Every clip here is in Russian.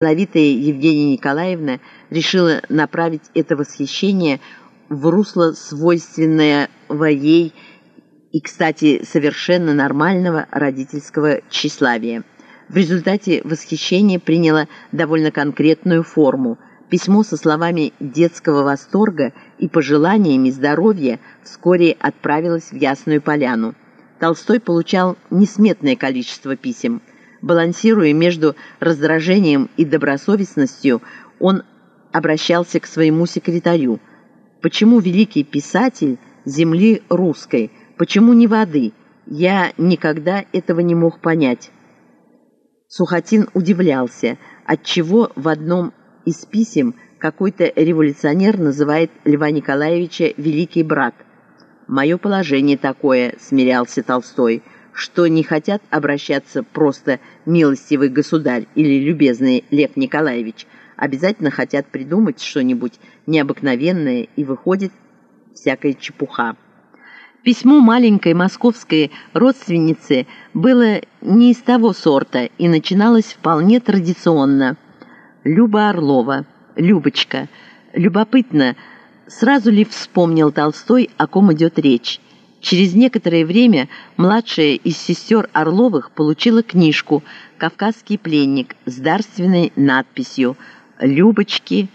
Деловитая Евгения Николаевна решила направить это восхищение в русло свойственное ей и, кстати, совершенно нормального родительского тщеславия. В результате восхищение приняло довольно конкретную форму. Письмо со словами детского восторга и пожеланиями здоровья вскоре отправилось в Ясную Поляну. Толстой получал несметное количество писем – Балансируя между раздражением и добросовестностью, он обращался к своему секретарю. «Почему великий писатель земли русской? Почему не воды? Я никогда этого не мог понять». Сухотин удивлялся, отчего в одном из писем какой-то революционер называет Льва Николаевича «великий брат». «Мое положение такое», — смирялся Толстой, — что не хотят обращаться просто «милостивый государь» или «любезный Лев Николаевич», обязательно хотят придумать что-нибудь необыкновенное и выходит всякая чепуха. Письмо маленькой московской родственницы было не из того сорта и начиналось вполне традиционно. Люба Орлова, Любочка. Любопытно, сразу ли вспомнил Толстой, о ком идет речь? Через некоторое время младшая из сестер Орловых получила книжку «Кавказский пленник» с дарственной надписью «Любочки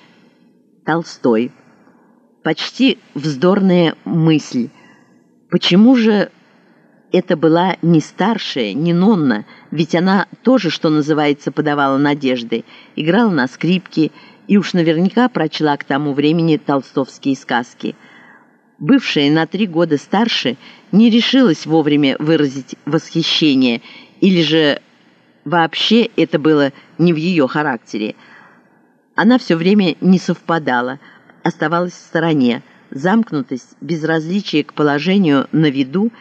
Толстой». Почти вздорная мысль. Почему же это была не старшая, не Нонна, ведь она тоже, что называется, подавала надежды, играла на скрипке и уж наверняка прочла к тому времени толстовские сказки – бывшая на три года старше, не решилась вовремя выразить восхищение, или же вообще это было не в ее характере. Она все время не совпадала, оставалась в стороне. Замкнутость, безразличие к положению на виду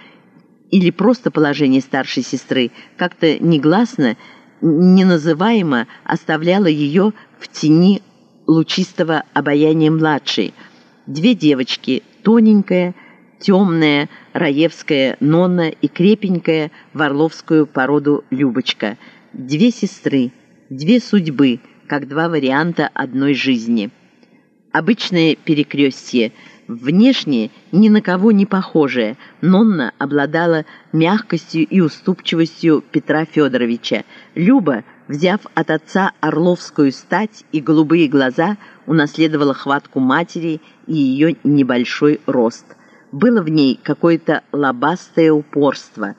или просто положение старшей сестры как-то негласно, неназываемо оставляло ее в тени лучистого обаяния младшей. Две девочки, тоненькая, темная, раевская Нонна и крепенькая варловскую породу Любочка. Две сестры, две судьбы, как два варианта одной жизни. Обычное перекрестие, внешне ни на кого не похожее, Нонна обладала мягкостью и уступчивостью Петра Федоровича. Люба, взяв от отца орловскую стать и голубые глаза, унаследовала хватку матери и ее небольшой рост. Было в ней какое-то лобастое упорство.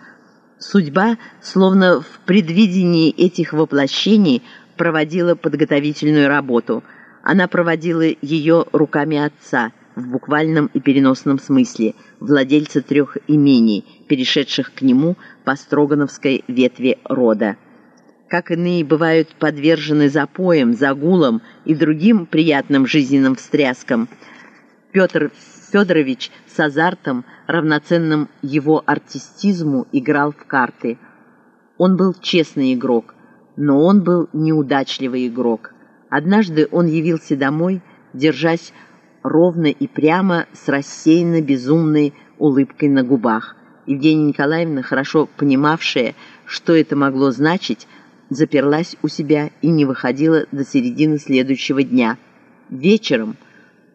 Судьба, словно в предвидении этих воплощений, проводила подготовительную работу. Она проводила ее руками отца, в буквальном и переносном смысле, владельца трех имений, перешедших к нему по Строгановской ветви рода как иные бывают подвержены запоям, загулам и другим приятным жизненным встряскам, Петр Федорович с азартом, равноценным его артистизму, играл в карты. Он был честный игрок, но он был неудачливый игрок. Однажды он явился домой, держась ровно и прямо с рассеянно-безумной улыбкой на губах. Евгения Николаевна, хорошо понимавшая, что это могло значить, заперлась у себя и не выходила до середины следующего дня. Вечером,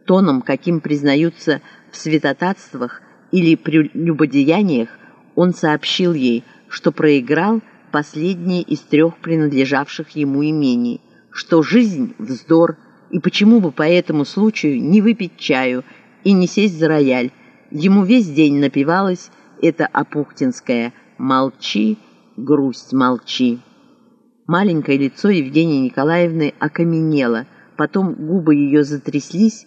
тоном, каким признаются в святотатствах или прелюбодеяниях, он сообщил ей, что проиграл последнее из трех принадлежавших ему имений, что жизнь – вздор, и почему бы по этому случаю не выпить чаю и не сесть за рояль. Ему весь день напевалось это Апухтинское «Молчи, грусть, молчи». Маленькое лицо Евгении Николаевны окаменело, потом губы ее затряслись,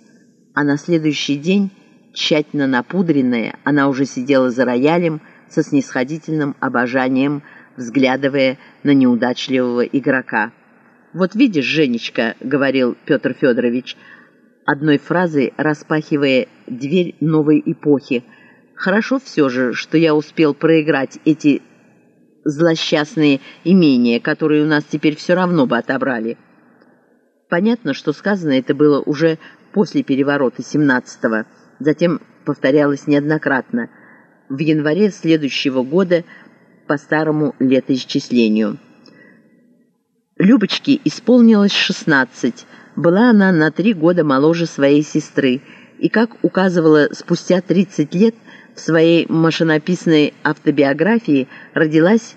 а на следующий день, тщательно напудренная, она уже сидела за роялем со снисходительным обожанием, взглядывая на неудачливого игрока. «Вот видишь, Женечка», — говорил Петр Федорович, одной фразой распахивая дверь новой эпохи, «хорошо все же, что я успел проиграть эти злосчастные имения, которые у нас теперь все равно бы отобрали. Понятно, что сказано это было уже после переворота 17-го, затем повторялось неоднократно, в январе следующего года по старому летоисчислению. Любочке исполнилось 16. Была она на три года моложе своей сестры. И, как указывала спустя 30 лет, в своей машинописной автобиографии родилась